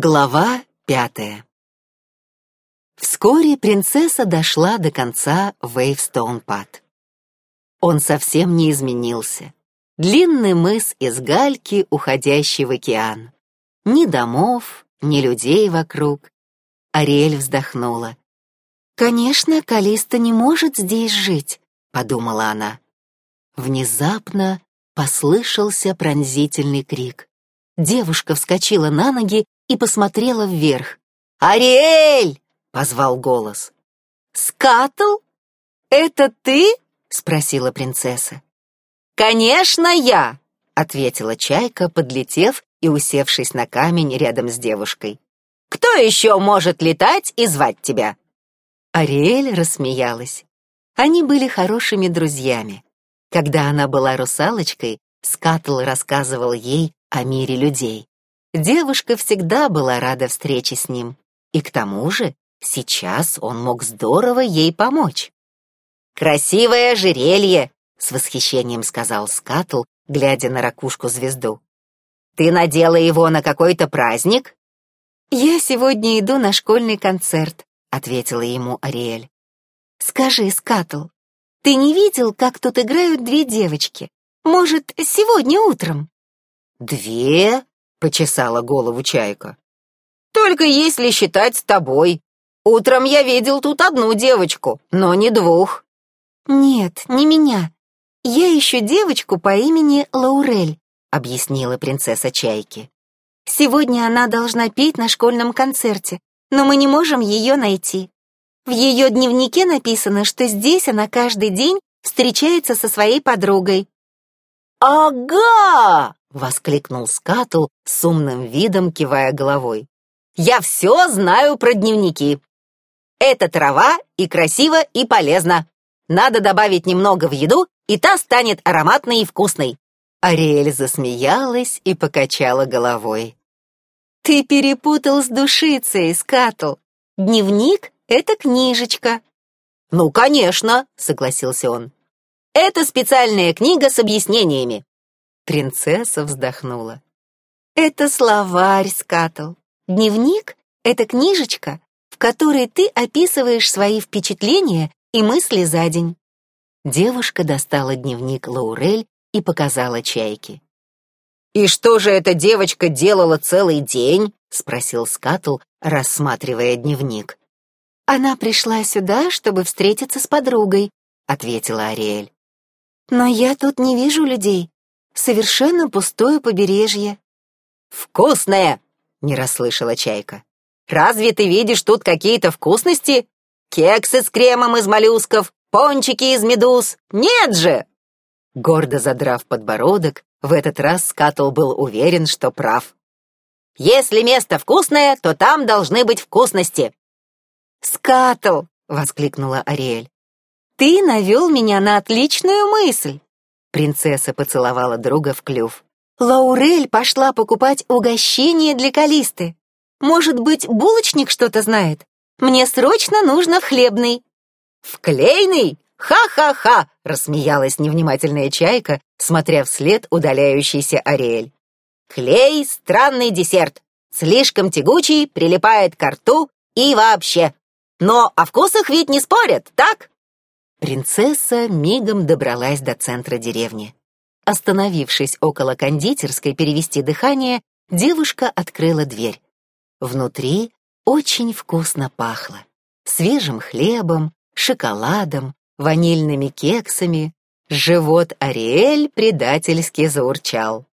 Глава пятая Вскоре принцесса дошла до конца Вейвстоун-Пад. Он совсем не изменился. Длинный мыс из гальки, уходящий в океан. Ни домов, ни людей вокруг. Ариэль вздохнула. «Конечно, Калиста не может здесь жить», — подумала она. Внезапно послышался пронзительный крик. Девушка вскочила на ноги и посмотрела вверх. «Ариэль!» — позвал голос. «Скатл? Это ты?» — спросила принцесса. «Конечно, я!» — ответила чайка, подлетев и усевшись на камень рядом с девушкой. «Кто еще может летать и звать тебя?» Ариэль рассмеялась. Они были хорошими друзьями. Когда она была русалочкой, Скатл рассказывал ей о мире людей. Девушка всегда была рада встрече с ним. И к тому же сейчас он мог здорово ей помочь. «Красивое ожерелье!» — с восхищением сказал Скатл, глядя на ракушку-звезду. «Ты надела его на какой-то праздник?» «Я сегодня иду на школьный концерт», — ответила ему Ариэль. «Скажи, Скатл, ты не видел, как тут играют две девочки? Может, сегодня утром?» «Две?» — почесала голову Чайка. «Только если считать с тобой. Утром я видел тут одну девочку, но не двух». «Нет, не меня. Я ищу девочку по имени Лаурель», — объяснила принцесса Чайки. «Сегодня она должна петь на школьном концерте, но мы не можем ее найти. В ее дневнике написано, что здесь она каждый день встречается со своей подругой». «Ага!» — воскликнул Скатл с умным видом, кивая головой. «Я все знаю про дневники. Это трава и красиво, и полезно. Надо добавить немного в еду, и та станет ароматной и вкусной». Ариэль засмеялась и покачала головой. «Ты перепутал с душицей, Скатл. Дневник — это книжечка». «Ну, конечно», — согласился он. «Это специальная книга с объяснениями. Принцесса вздохнула. «Это словарь, Скатл. Дневник — это книжечка, в которой ты описываешь свои впечатления и мысли за день». Девушка достала дневник Лаурель и показала чайке. «И что же эта девочка делала целый день?» — спросил Скатл, рассматривая дневник. «Она пришла сюда, чтобы встретиться с подругой», — ответила Ариэль. «Но я тут не вижу людей совершенно пустое побережье. «Вкусное!» — не расслышала Чайка. «Разве ты видишь тут какие-то вкусности? Кексы с кремом из моллюсков, пончики из медуз? Нет же!» Гордо задрав подбородок, в этот раз Скатл был уверен, что прав. «Если место вкусное, то там должны быть вкусности!» «Скатл!» — воскликнула Ариэль. «Ты навел меня на отличную мысль!» Принцесса поцеловала друга в клюв. «Лаурель пошла покупать угощение для Калисты. Может быть, булочник что-то знает? Мне срочно нужно в хлебный». «В клейный? Ха-ха-ха!» — рассмеялась невнимательная чайка, смотря вслед удаляющийся Ариэль. «Клей — странный десерт. Слишком тягучий, прилипает к рту и вообще. Но о вкусах ведь не спорят, так?» Принцесса мигом добралась до центра деревни. Остановившись около кондитерской перевести дыхание, девушка открыла дверь. Внутри очень вкусно пахло. Свежим хлебом, шоколадом, ванильными кексами. Живот Ариэль предательски заурчал.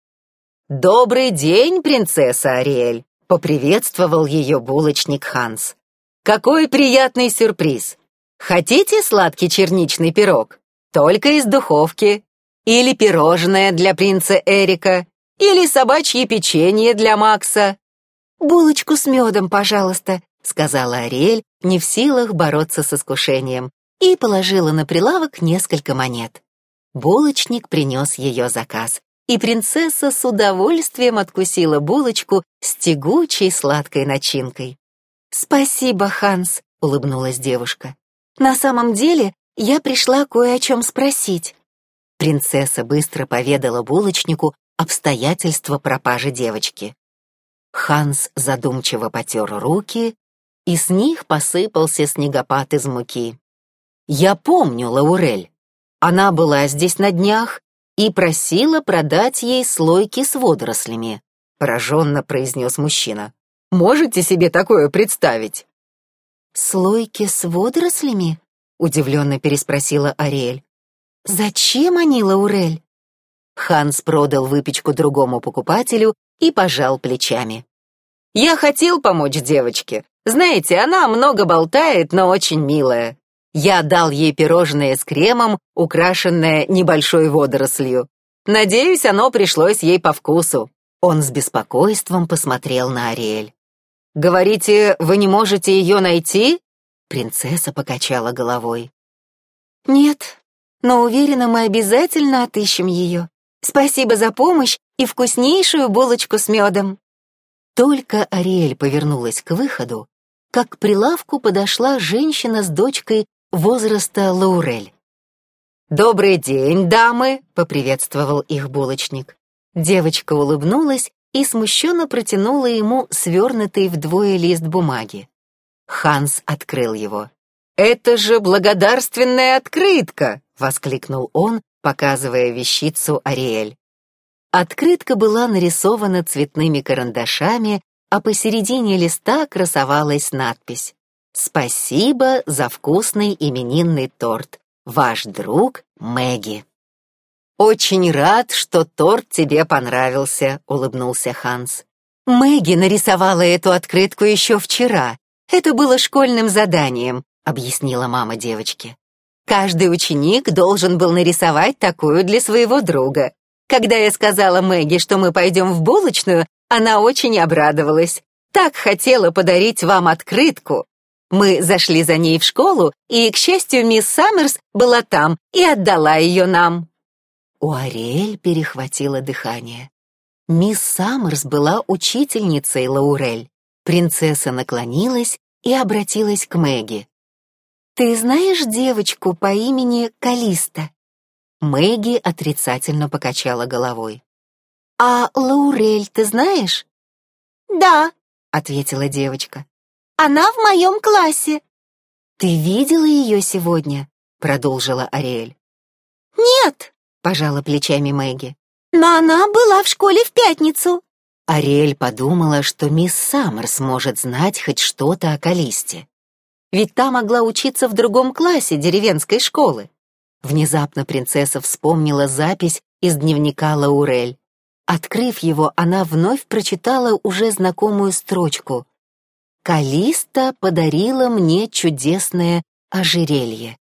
«Добрый день, принцесса Ариэль!» — поприветствовал ее булочник Ханс. «Какой приятный сюрприз! Хотите сладкий черничный пирог? Только из духовки. Или пирожное для принца Эрика. Или собачье печенье для Макса. «Булочку с медом, пожалуйста», — сказала Ариэль, не в силах бороться с искушением, и положила на прилавок несколько монет. Булочник принес ее заказ, и принцесса с удовольствием откусила булочку с тягучей сладкой начинкой. «Спасибо, Ханс», — улыбнулась девушка. На самом деле, я пришла кое о чем спросить. Принцесса быстро поведала булочнику обстоятельства пропажи девочки. Ханс задумчиво потер руки, и с них посыпался снегопад из муки. «Я помню Лаурель. Она была здесь на днях и просила продать ей слойки с водорослями», пораженно произнес мужчина. «Можете себе такое представить?» «Слойки с водорослями?» удивленно переспросила Ариэль. «Зачем они, Лаурель?» Ханс продал выпечку другому покупателю и пожал плечами. «Я хотел помочь девочке. Знаете, она много болтает, но очень милая. Я дал ей пирожное с кремом, украшенное небольшой водорослью. Надеюсь, оно пришлось ей по вкусу». Он с беспокойством посмотрел на Ариэль. «Говорите, вы не можете ее найти?» Принцесса покачала головой. «Нет, но уверена, мы обязательно отыщем ее. Спасибо за помощь и вкуснейшую булочку с медом». Только Ариэль повернулась к выходу, как к прилавку подошла женщина с дочкой возраста Лаурель. «Добрый день, дамы!» — поприветствовал их булочник. Девочка улыбнулась и смущенно протянула ему свернутый вдвое лист бумаги. Ханс открыл его. «Это же благодарственная открытка!» — воскликнул он, показывая вещицу Ариэль. Открытка была нарисована цветными карандашами, а посередине листа красовалась надпись «Спасибо за вкусный именинный торт. Ваш друг Мэгги». «Очень рад, что торт тебе понравился», — улыбнулся Ханс. «Мэгги нарисовала эту открытку еще вчера. Это было школьным заданием», — объяснила мама девочки. «Каждый ученик должен был нарисовать такую для своего друга. Когда я сказала Мэгги, что мы пойдем в булочную, она очень обрадовалась. Так хотела подарить вам открытку. Мы зашли за ней в школу, и, к счастью, мисс Саммерс была там и отдала ее нам». У Ариэль перехватило дыхание. Мисс Саммерс была учительницей Лаурель. Принцесса наклонилась и обратилась к Мэгги. «Ты знаешь девочку по имени Калиста?» Мэгги отрицательно покачала головой. «А Лаурель ты знаешь?» «Да», — ответила девочка. «Она в моем классе». «Ты видела ее сегодня?» — продолжила Ариэль. «Нет», — пожала плечами Мэгги. «Но она была в школе в пятницу». Ариэль подумала, что мисс Саммерс может знать хоть что-то о Калисте. Ведь та могла учиться в другом классе деревенской школы. Внезапно принцесса вспомнила запись из дневника Лаурель. Открыв его, она вновь прочитала уже знакомую строчку. «Калиста подарила мне чудесное ожерелье».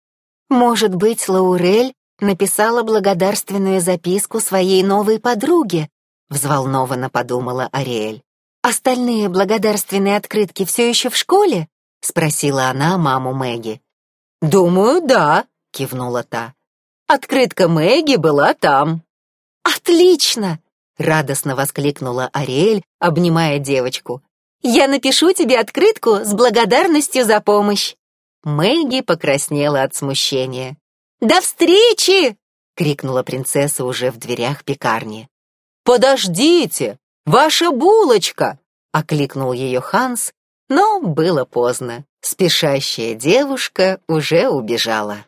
Может быть, Лаурель написала благодарственную записку своей новой подруге, взволнованно подумала Ариэль. Остальные благодарственные открытки все еще в школе? спросила она маму Мэгги. Думаю, да, кивнула та. Открытка Мэгги была там. Отлично! радостно воскликнула Ариэль, обнимая девочку. Я напишу тебе открытку с благодарностью за помощь. Мэгги покраснела от смущения. «До встречи!» — крикнула принцесса уже в дверях пекарни. «Подождите! Ваша булочка!» — окликнул ее Ханс, но было поздно. Спешащая девушка уже убежала.